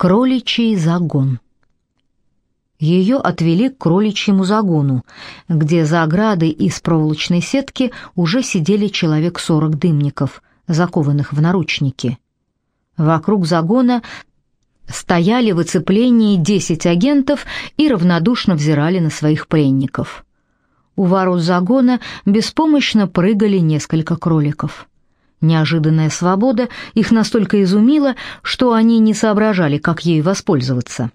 Кроличий загон. Ее отвели к кроличьему загону, где за оградой из проволочной сетки уже сидели человек сорок дымников, закованных в наручники. Вокруг загона стояли в оцеплении десять агентов и равнодушно взирали на своих пленников. У ворот загона беспомощно прыгали несколько кроликов. Неожиданная свобода их настолько изумила, что они не соображали, как ею воспользоваться.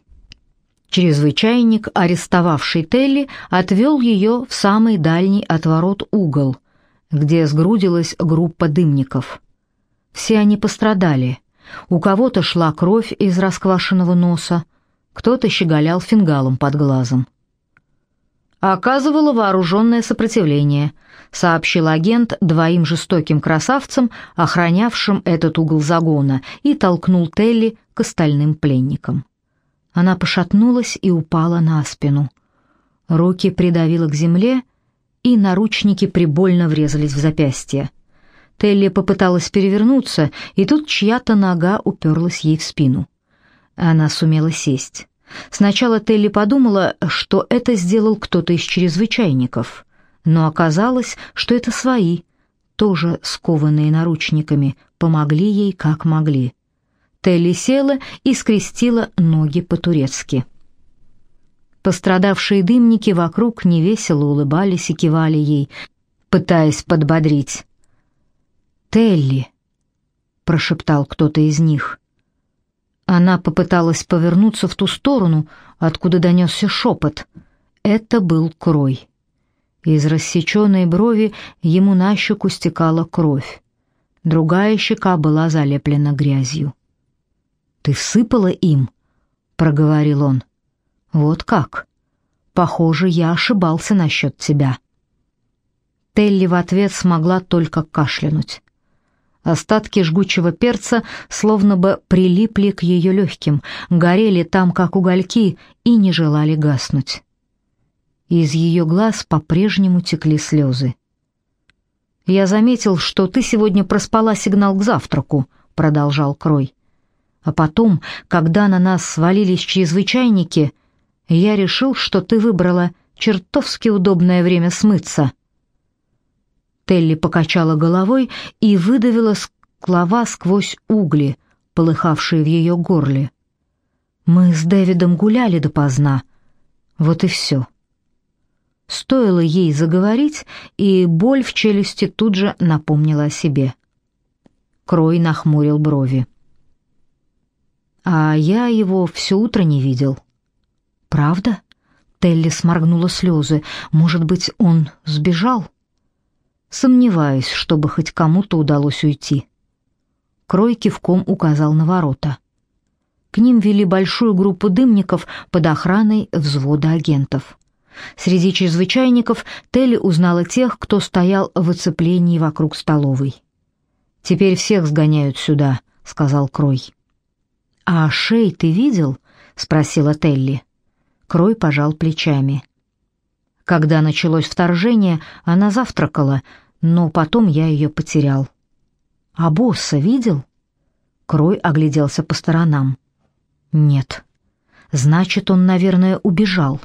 Чрезвычайник, арестовавший Телли, отвел ее в самый дальний от ворот угол, где сгрудилась группа дымников. Все они пострадали. У кого-то шла кровь из расквашенного носа, кто-то щеголял фингалом под глазом оказывала вооруженное сопротивление, сообщил агент двоим жестоким красавцам, охранявшим этот угол загона, и толкнул Телли к остальным пленникам. Она пошатнулась и упала на спину. Руки придавило к земле, и наручники прибольно врезались в запястье. Телли попыталась перевернуться, и тут чья-то нога уперлась ей в спину. Она сумела сесть. Сначала Телли подумала, что это сделал кто-то из чрезвычайников, но оказалось, что это свои, тоже скованные наручниками, помогли ей как могли. Телли села и скрестила ноги по-турецки. Пострадавшие дымники вокруг невесело улыбались и кивали ей, пытаясь подбодрить. «Телли!» — прошептал кто-то из них — она попыталась повернуться в ту сторону, откуда донесся шепот. Это был Крой. Из рассеченной брови ему на щеку стекала кровь. Другая щека была залеплена грязью. «Ты сыпала им?» — проговорил он. «Вот как? Похоже, я ошибался насчет тебя». Телли в ответ смогла только кашлянуть. Остатки жгучего перца словно бы прилипли к ее легким, горели там, как угольки, и не желали гаснуть. Из ее глаз по-прежнему текли слезы. «Я заметил, что ты сегодня проспала сигнал к завтраку», — продолжал Крой. «А потом, когда на нас свалились чрезвычайники, я решил, что ты выбрала чертовски удобное время смыться». Телли покачала головой и выдавила склова сквозь угли, полыхавшие в ее горле. Мы с Дэвидом гуляли допоздна. Вот и все. Стоило ей заговорить, и боль в челюсти тут же напомнила о себе. Крой нахмурил брови. А я его все утро не видел. Правда? Телли сморгнула слезы. Может быть, он сбежал? Сомневаюсь, чтобы хоть кому-то удалось уйти. Крой кивком указал на ворота. К ним вели большую группу дымников под охраной взвода агентов. Среди чрезвычайников Телли узнала тех, кто стоял в оцеплении вокруг столовой. «Теперь всех сгоняют сюда», — сказал Крой. «А шей ты видел?» — спросила Телли. Крой пожал плечами. Когда началось вторжение, она завтракала, но потом я ее потерял. А босса видел? Крой огляделся по сторонам. Нет. Значит, он, наверное, убежал.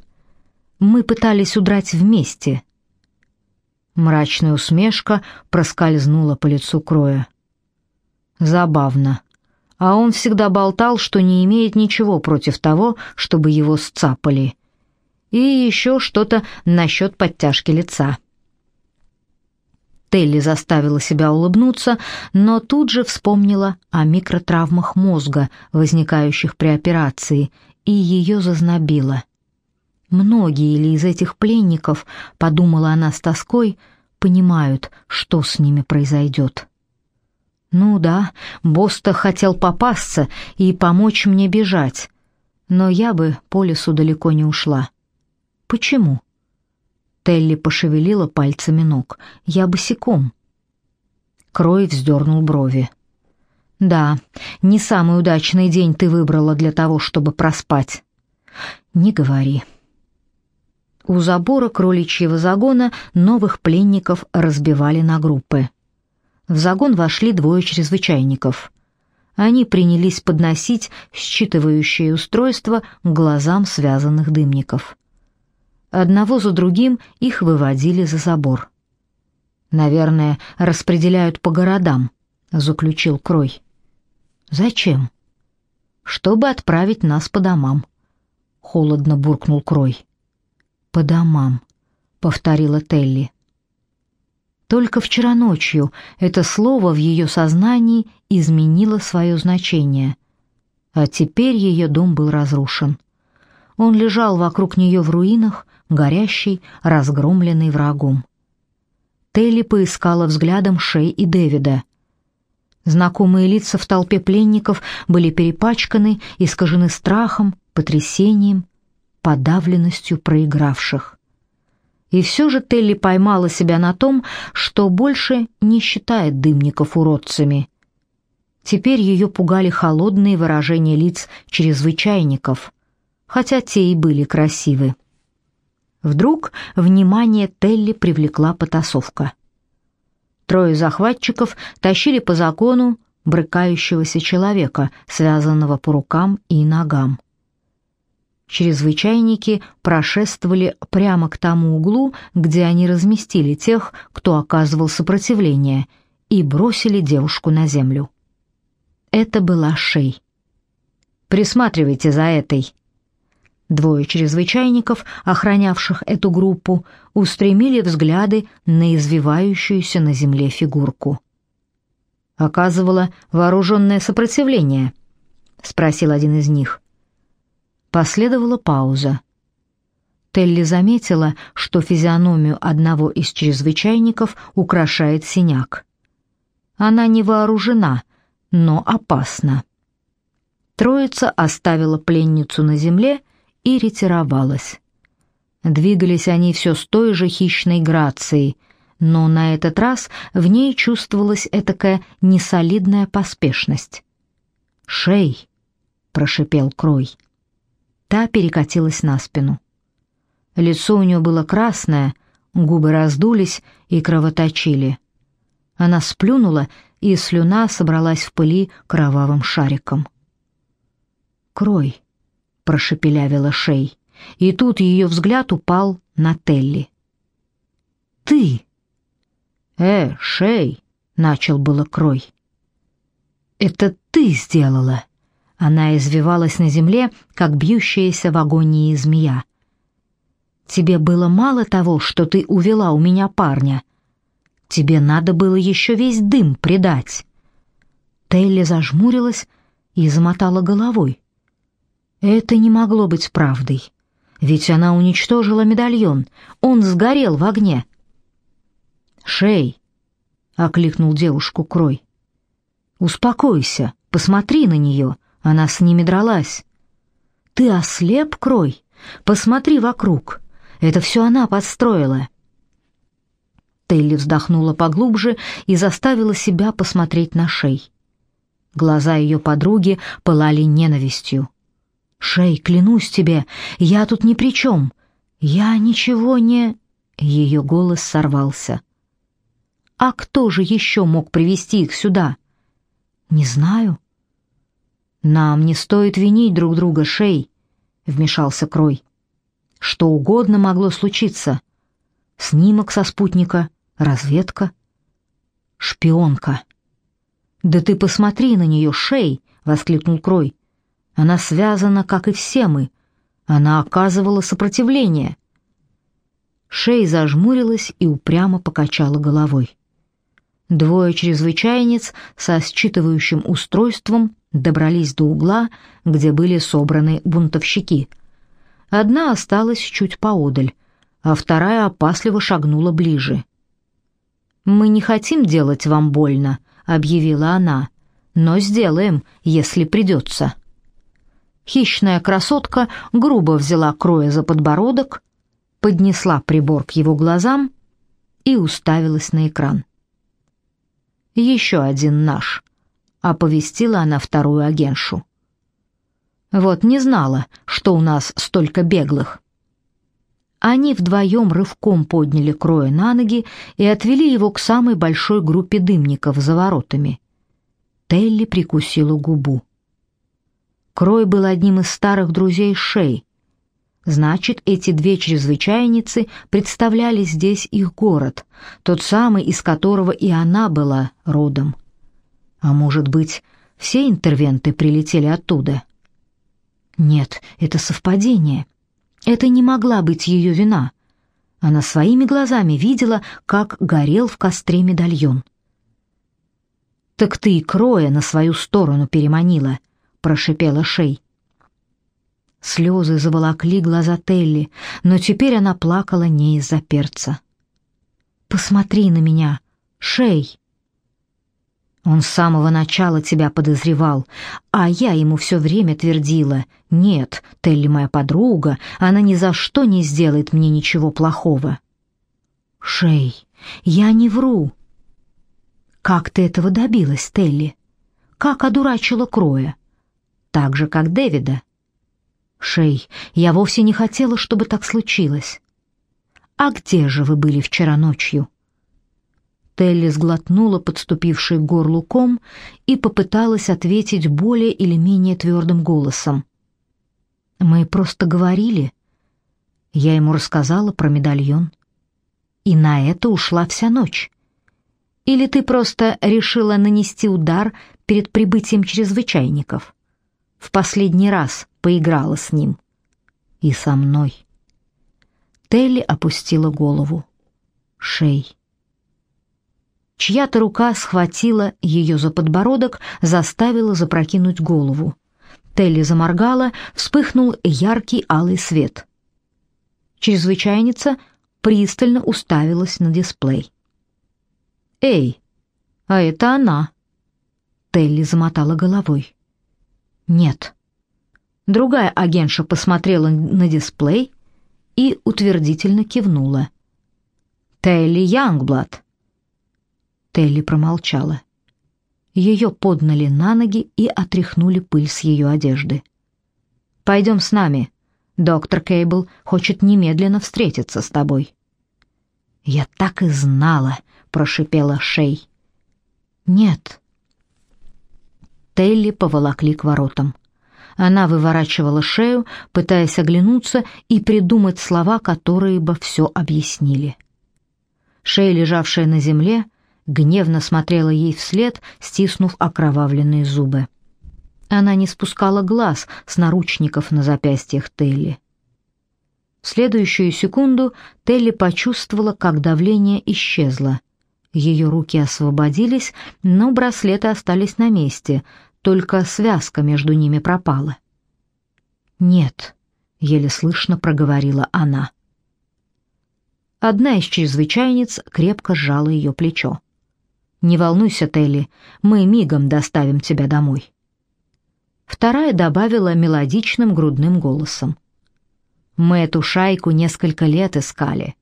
Мы пытались удрать вместе. Мрачная усмешка проскользнула по лицу Кроя. Забавно. А он всегда болтал, что не имеет ничего против того, чтобы его сцапали. И еще что-то насчет подтяжки лица. Телли заставила себя улыбнуться, но тут же вспомнила о микротравмах мозга, возникающих при операции, и ее зазнобило. Многие ли из этих пленников, подумала она с тоской, понимают, что с ними произойдет. Ну да, Боста хотел попасться и помочь мне бежать, но я бы по лесу далеко не ушла. Почему? Телли пошевелила пальцами ног. «Я босиком». Крой вздернул брови. «Да, не самый удачный день ты выбрала для того, чтобы проспать». «Не говори». У забора кроличьего загона новых пленников разбивали на группы. В загон вошли двое чрезвычайников. они принялись подносить считывающее устройство к глазам связанных дымников. Одного за другим их выводили за забор. «Наверное, распределяют по городам», — заключил Крой. «Зачем?» «Чтобы отправить нас по домам», — холодно буркнул Крой. «По домам», — повторила Телли. Только вчера ночью это слово в ее сознании изменило свое значение, а теперь ее дом был разрушен. Он лежал вокруг нее в руинах, горящий, разгромленный врагом. Телли поискала взглядом Шей и Дэвида. Знакомые лица в толпе пленников были перепачканы, искажены страхом, потрясением, подавленностью проигравших. И все же Телли поймала себя на том, что больше не считает дымников уродцами. Теперь ее пугали холодные выражения лиц чрезвычайников, хотя те и были красивы. Вдруг внимание Телли привлекла потасовка. Трое захватчиков тащили по закону брыкающегося человека, связанного по рукам и ногам. Чрезвычайники прошествовали прямо к тому углу, где они разместили тех, кто оказывал сопротивление, и бросили девушку на землю. Это была Шей. «Присматривайте за этой», Двое чрезвычайников, охранявших эту группу, устремили взгляды на извивающуюся на земле фигурку. «Оказывало вооруженное сопротивление?» — спросил один из них. Последовала пауза. Телли заметила, что физиономию одного из чрезвычайников украшает синяк. Она не вооружена, но опасна. Троица оставила пленницу на земле и ретировалась. Двигались они все с той же хищной грацией, но на этот раз в ней чувствовалась этакая несолидная поспешность. «Шей!» — прошипел Крой. Та перекатилась на спину. Лицо у нее было красное, губы раздулись и кровоточили. Она сплюнула, и слюна собралась в пыли кровавым шариком. «Крой!» Прошепелявила Шей, и тут ее взгляд упал на Телли. Ты. Э, Шей, начал было Крой. Это ты сделала. Она извивалась на земле, как бьющаяся в агонии змея. Тебе было мало того, что ты увела у меня парня. Тебе надо было еще весь дым предать. Телли зажмурилась и замотала головой. Это не могло быть правдой. Ведь она уничтожила медальон. Он сгорел в огне. «Шей!» — окликнул девушку Крой. «Успокойся, посмотри на нее. Она с ними дралась». «Ты ослеп, Крой? Посмотри вокруг. Это все она подстроила». Телли вздохнула поглубже и заставила себя посмотреть на Шей. Глаза ее подруги пылали ненавистью. Шей, клянусь тебе, я тут ни при чем. Я ничего не...» Ее голос сорвался. «А кто же еще мог привести их сюда?» «Не знаю». «Нам не стоит винить друг друга, Шей», — вмешался Крой. «Что угодно могло случиться. Снимок со спутника, разведка, шпионка». «Да ты посмотри на нее, Шей!» — воскликнул Крой. Она связана, как и все мы. Она оказывала сопротивление. Шей зажмурилась и упрямо покачала головой. Двое чрезвычайниц со считывающим устройством добрались до угла, где были собраны бунтовщики. Одна осталась чуть поодаль, а вторая опасливо шагнула ближе. «Мы не хотим делать вам больно», — объявила она, — «но сделаем, если придется». Хищная красотка грубо взяла Кроя за подбородок, поднесла прибор к его глазам и уставилась на экран. «Еще один наш», — оповестила она вторую агентшу. «Вот не знала, что у нас столько беглых». Они вдвоем рывком подняли Кроя на ноги и отвели его к самой большой группе дымников за воротами. Телли прикусила губу. Крой был одним из старых друзей Шей. Значит, эти две чрезвычайницы представляли здесь их город, тот самый, из которого и она была родом. А может быть, все интервенты прилетели оттуда? Нет, это совпадение. Это не могла быть ее вина. Она своими глазами видела, как горел в костре медальон. «Так ты и Кроя на свою сторону переманила», — прошипела Шей. Слезы заволокли глаза Телли, но теперь она плакала не из-за перца. «Посмотри на меня, Шей!» Он с самого начала тебя подозревал, а я ему все время твердила, «Нет, Телли моя подруга, она ни за что не сделает мне ничего плохого». «Шей, я не вру». «Как ты этого добилась, Телли? Как одурачила Кроя?» «Так же, как Дэвида». «Шей, я вовсе не хотела, чтобы так случилось». «А где же вы были вчера ночью?» Телли сглотнула подступивший к горлу ком и попыталась ответить более или менее твердым голосом. «Мы просто говорили. Я ему рассказала про медальон. И на это ушла вся ночь. Или ты просто решила нанести удар перед прибытием чрезвычайников? В последний раз поиграла с ним. И со мной». Телли опустила голову. Шей. Чья-то рука схватила ее за подбородок, заставила запрокинуть голову. Телли заморгала, вспыхнул яркий алый свет. Чрезвычайница пристально уставилась на дисплей. «Эй, а это она!» Телли замотала головой. «Нет». Другая агентша посмотрела на дисплей и утвердительно кивнула. «Телли Янгблад», Телли промолчала. Ее подняли на ноги и отряхнули пыль с ее одежды. «Пойдем с нами. Доктор Кейбл хочет немедленно встретиться с тобой». «Я так и знала», — прошипела Шей. «Нет». Телли поволокли к воротам. Она выворачивала шею, пытаясь оглянуться и придумать слова, которые бы все объяснили. Шея, лежавшая на земле, — гневно смотрела ей вслед, стиснув окровавленные зубы. Она не спускала глаз с наручников на запястьях Телли. В следующую секунду Телли почувствовала, как давление исчезло. Ее руки освободились, но браслеты остались на месте, только связка между ними пропала. «Нет», — еле слышно проговорила она. Одна из чрезвычайниц крепко сжала ее плечо. Не волнуйся, Телли, мы мигом доставим тебя домой. Вторая добавила мелодичным грудным голосом. Мы эту шайку несколько лет искали.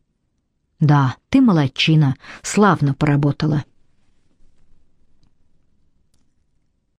Да, ты молодчина, славно поработала.